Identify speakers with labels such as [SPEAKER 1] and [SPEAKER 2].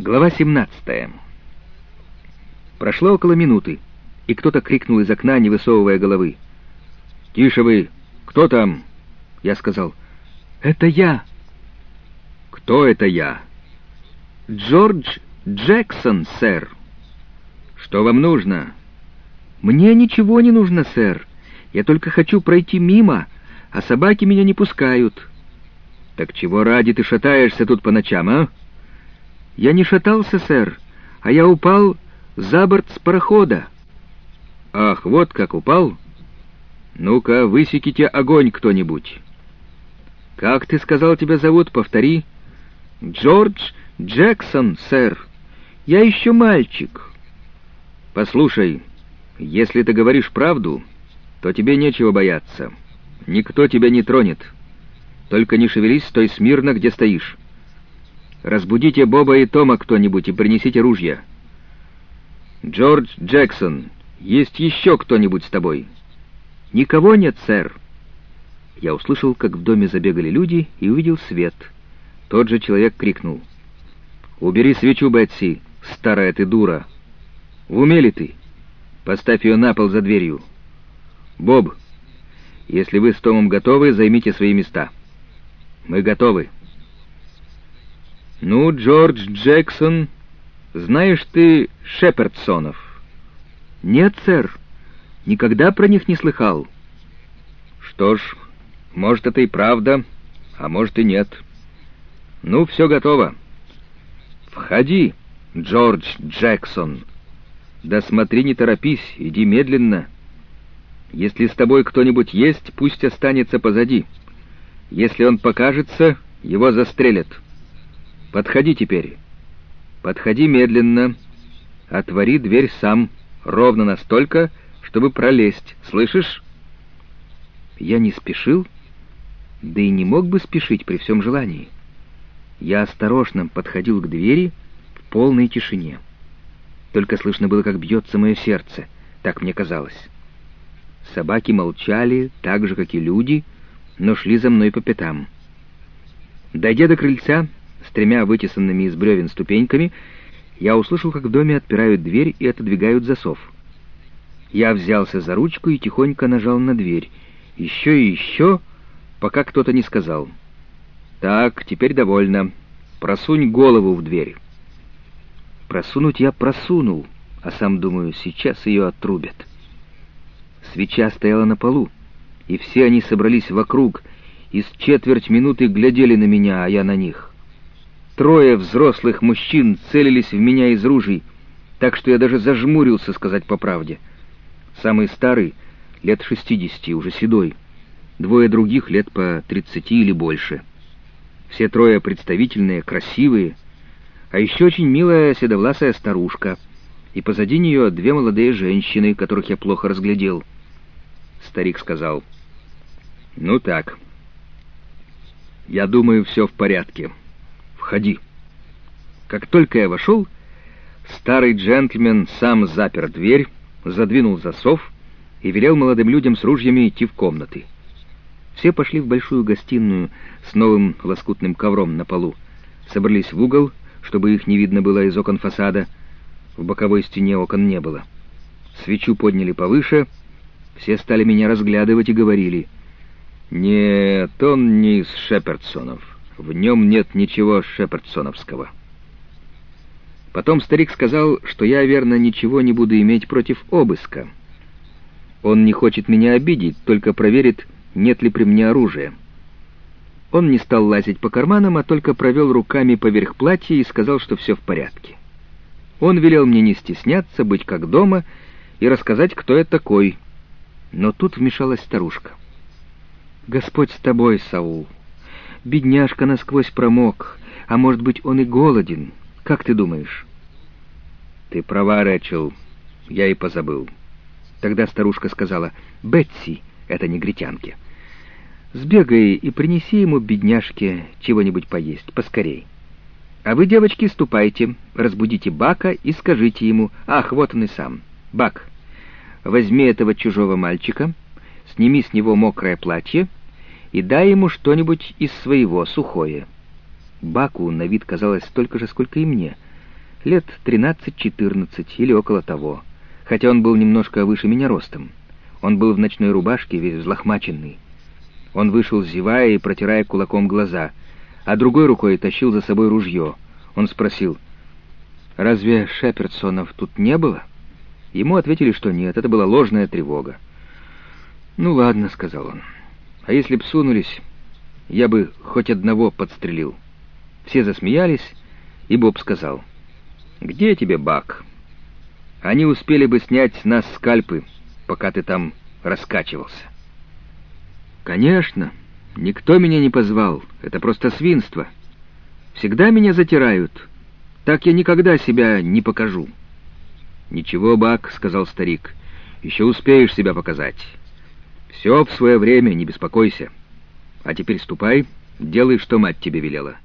[SPEAKER 1] Глава 17 Прошло около минуты, и кто-то крикнул из окна, не высовывая головы. «Тише вы! Кто там?» Я сказал. «Это я!» «Кто это я?» «Джордж Джексон, сэр». «Что вам нужно?» «Мне ничего не нужно, сэр. Я только хочу пройти мимо, а собаки меня не пускают». «Так чего ради ты шатаешься тут по ночам, а?» «Я не шатался, сэр, а я упал за борт с парохода». «Ах, вот как упал? Ну-ка, высеките огонь кто-нибудь». «Как ты сказал, тебя зовут? Повтори». «Джордж Джексон, сэр. Я еще мальчик». «Послушай, если ты говоришь правду, то тебе нечего бояться. Никто тебя не тронет. Только не шевелись, стой смирно, где стоишь». Разбудите Боба и Тома кто-нибудь и принесите ружья. Джордж Джексон, есть еще кто-нибудь с тобой? Никого нет, сэр. Я услышал, как в доме забегали люди, и увидел свет. Тот же человек крикнул. «Убери свечу, Бетси, старая ты дура! В уме ли ты? Поставь ее на пол за дверью. Боб, если вы с Томом готовы, займите свои места. Мы готовы». «Ну, Джордж Джексон, знаешь ты Шепердсонов?» «Нет, сэр, никогда про них не слыхал». «Что ж, может, это и правда, а может и нет. Ну, все готово. Входи, Джордж Джексон. Да смотри, не торопись, иди медленно. Если с тобой кто-нибудь есть, пусть останется позади. Если он покажется, его застрелят». Подходи теперь. Подходи медленно. Отвори дверь сам, ровно настолько, чтобы пролезть. Слышишь? Я не спешил, да и не мог бы спешить при всем желании. Я осторожно подходил к двери в полной тишине. Только слышно было, как бьется мое сердце, так мне казалось. Собаки молчали, так же, как и люди, но шли за мной по пятам. Дойдя до крыльца, с тремя вытесанными из бревен ступеньками, я услышал, как в доме отпирают дверь и отодвигают засов. Я взялся за ручку и тихонько нажал на дверь. Еще и еще, пока кто-то не сказал. «Так, теперь довольно. Просунь голову в дверь». Просунуть я просунул, а сам думаю, сейчас ее отрубят. Свеча стояла на полу, и все они собрались вокруг, и с четверть минуты глядели на меня, а я на них. Трое взрослых мужчин целились в меня из ружей, так что я даже зажмурился, сказать по правде. Самый старый — лет шестидесяти, уже седой. Двое других — лет по тридцати или больше. Все трое представительные, красивые, а еще очень милая седовласая старушка, и позади нее две молодые женщины, которых я плохо разглядел. Старик сказал, «Ну так, я думаю, все в порядке». Входи». Как только я вошел, старый джентльмен сам запер дверь, задвинул засов и велел молодым людям с ружьями идти в комнаты. Все пошли в большую гостиную с новым лоскутным ковром на полу, собрались в угол, чтобы их не видно было из окон фасада. В боковой стене окон не было. Свечу подняли повыше, все стали меня разглядывать и говорили, «Нет, он не из Шепердсонов». В нем нет ничего шепардсоновского. Потом старик сказал, что я, верно, ничего не буду иметь против обыска. Он не хочет меня обидеть, только проверит, нет ли при мне оружия. Он не стал лазить по карманам, а только провел руками поверх платья и сказал, что все в порядке. Он велел мне не стесняться, быть как дома и рассказать, кто я такой. Но тут вмешалась старушка. «Господь с тобой, Саул!» Бедняжка насквозь промок, а может быть, он и голоден. Как ты думаешь?» «Ты права, Рэчел. Я и позабыл». Тогда старушка сказала, «Бетси, это негритянки. Сбегай и принеси ему, бедняжке, чего-нибудь поесть, поскорей. А вы, девочки, ступайте, разбудите Бака и скажите ему, ах, вот он и сам. Бак, возьми этого чужого мальчика, сними с него мокрое платье, и дай ему что-нибудь из своего, сухое. Баку на вид казалось столько же, сколько и мне, Лет 13-14 или около того, хотя он был немножко выше меня ростом. Он был в ночной рубашке, весь взлохмаченный. Он вышел, зевая и протирая кулаком глаза, а другой рукой тащил за собой ружье. Он спросил, «Разве Шеперсонов тут не было?» Ему ответили, что нет, это была ложная тревога. «Ну ладно», — сказал он, — «а если б сунулись, я бы хоть одного подстрелил». Все засмеялись, и Боб сказал, «Где тебе, Бак? Они успели бы снять с нас скальпы, пока ты там раскачивался». «Конечно, никто меня не позвал, это просто свинство. Всегда меня затирают, так я никогда себя не покажу». «Ничего, Бак», — сказал старик, — «еще успеешь себя показать. Все в свое время, не беспокойся. А теперь ступай, делай, что мать тебе велела».